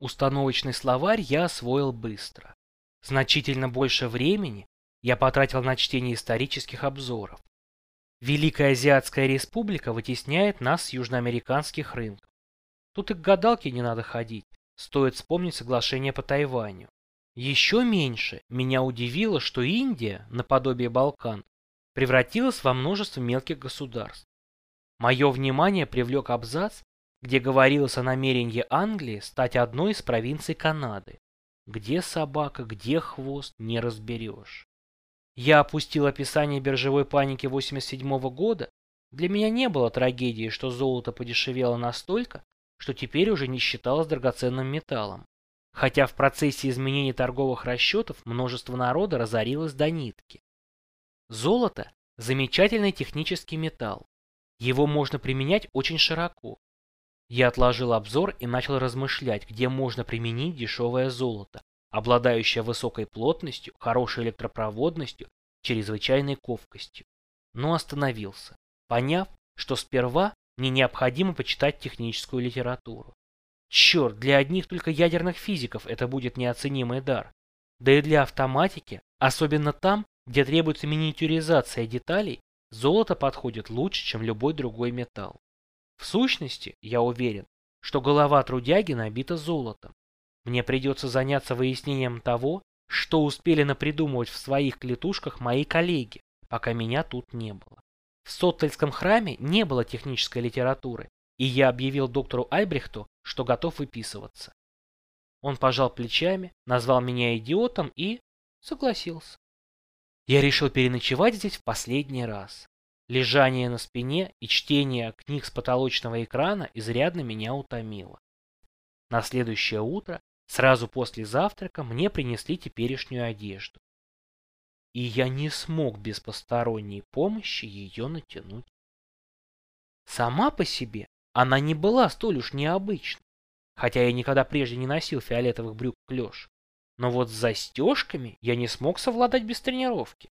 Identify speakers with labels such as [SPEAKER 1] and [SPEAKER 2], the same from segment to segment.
[SPEAKER 1] Установочный словарь я освоил быстро. Значительно больше времени я потратил на чтение исторических обзоров. Великая Азиатская Республика вытесняет нас с южноамериканских рынков. Тут и к гадалке не надо ходить, стоит вспомнить соглашение по Тайваню. Еще меньше меня удивило, что Индия, наподобие Балкан, превратилась во множество мелких государств. Мое внимание привлек абзац, где говорилось о намерении Англии стать одной из провинций Канады. Где собака, где хвост, не разберешь. Я опустил описание биржевой паники 87 года. Для меня не было трагедии, что золото подешевело настолько, что теперь уже не считалось драгоценным металлом. Хотя в процессе изменения торговых расчетов множество народа разорилось до нитки. Золото – замечательный технический металл. Его можно применять очень широко. Я отложил обзор и начал размышлять, где можно применить дешевое золото, обладающее высокой плотностью, хорошей электропроводностью, чрезвычайной ковкостью. Но остановился, поняв, что сперва мне необходимо почитать техническую литературу. Черт, для одних только ядерных физиков это будет неоценимый дар. Да и для автоматики, особенно там, где требуется миниатюризация деталей, Золото подходит лучше, чем любой другой металл. В сущности, я уверен, что голова трудяги набита золотом. Мне придется заняться выяснением того, что успели напридумывать в своих клетушках мои коллеги, пока меня тут не было. В Соттельском храме не было технической литературы, и я объявил доктору Альбрехту, что готов выписываться. Он пожал плечами, назвал меня идиотом и согласился. Я решил переночевать здесь в последний раз. Лежание на спине и чтение книг с потолочного экрана изрядно меня утомило. На следующее утро, сразу после завтрака, мне принесли теперешнюю одежду. И я не смог без посторонней помощи ее натянуть. Сама по себе она не была столь уж необычной, хотя я никогда прежде не носил фиолетовых брюк клеш. Но вот с застежками я не смог совладать без тренировки.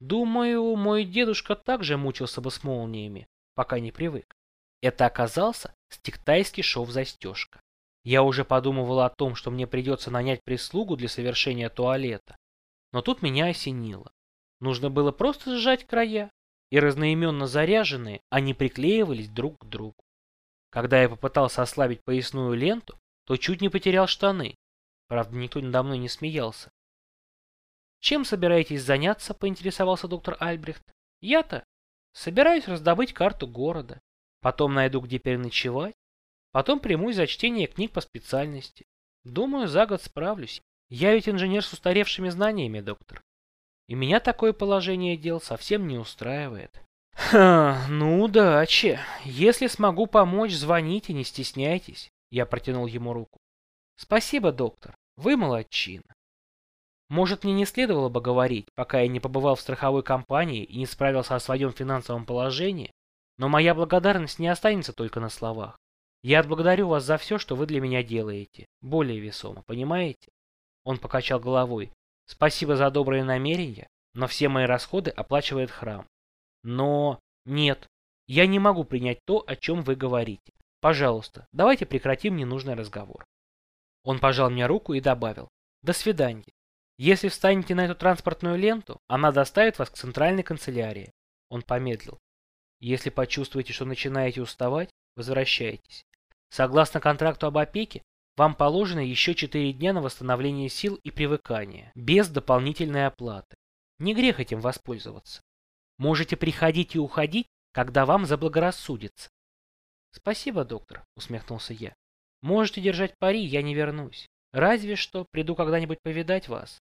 [SPEAKER 1] Думаю, мой дедушка также мучился бы с молниями, пока не привык. Это оказался стиктайский шов-застежка. Я уже подумывал о том, что мне придется нанять прислугу для совершения туалета. Но тут меня осенило. Нужно было просто сжать края, и разноименно заряженные они приклеивались друг к другу. Когда я попытался ослабить поясную ленту, то чуть не потерял штаны, Правда, никто надо мной не смеялся. «Чем собираетесь заняться?» – поинтересовался доктор Альбрехт. «Я-то собираюсь раздобыть карту города. Потом найду, где переночевать. Потом примусь за чтение книг по специальности. Думаю, за год справлюсь. Я ведь инженер с устаревшими знаниями, доктор. И меня такое положение дел совсем не устраивает». «Ха, ну удачи. Если смогу помочь, звоните, не стесняйтесь». Я протянул ему руку. «Спасибо, доктор. Вы молодчина. Может, мне не следовало бы говорить, пока я не побывал в страховой компании и не справился о своем финансовом положении, но моя благодарность не останется только на словах. Я отблагодарю вас за все, что вы для меня делаете. Более весомо, понимаете? Он покачал головой. Спасибо за добрые намерения, но все мои расходы оплачивает храм. Но... Нет, я не могу принять то, о чем вы говорите. Пожалуйста, давайте прекратим ненужный разговор. Он пожал мне руку и добавил. До свидания. Если встанете на эту транспортную ленту, она доставит вас к центральной канцелярии. Он помедлил. Если почувствуете, что начинаете уставать, возвращайтесь. Согласно контракту об опеке, вам положено еще 4 дня на восстановление сил и привыкания, без дополнительной оплаты. Не грех этим воспользоваться. Можете приходить и уходить, когда вам заблагорассудится. Спасибо, доктор, усмехнулся я. Можете держать пари, я не вернусь. Разве что приду когда-нибудь повидать вас.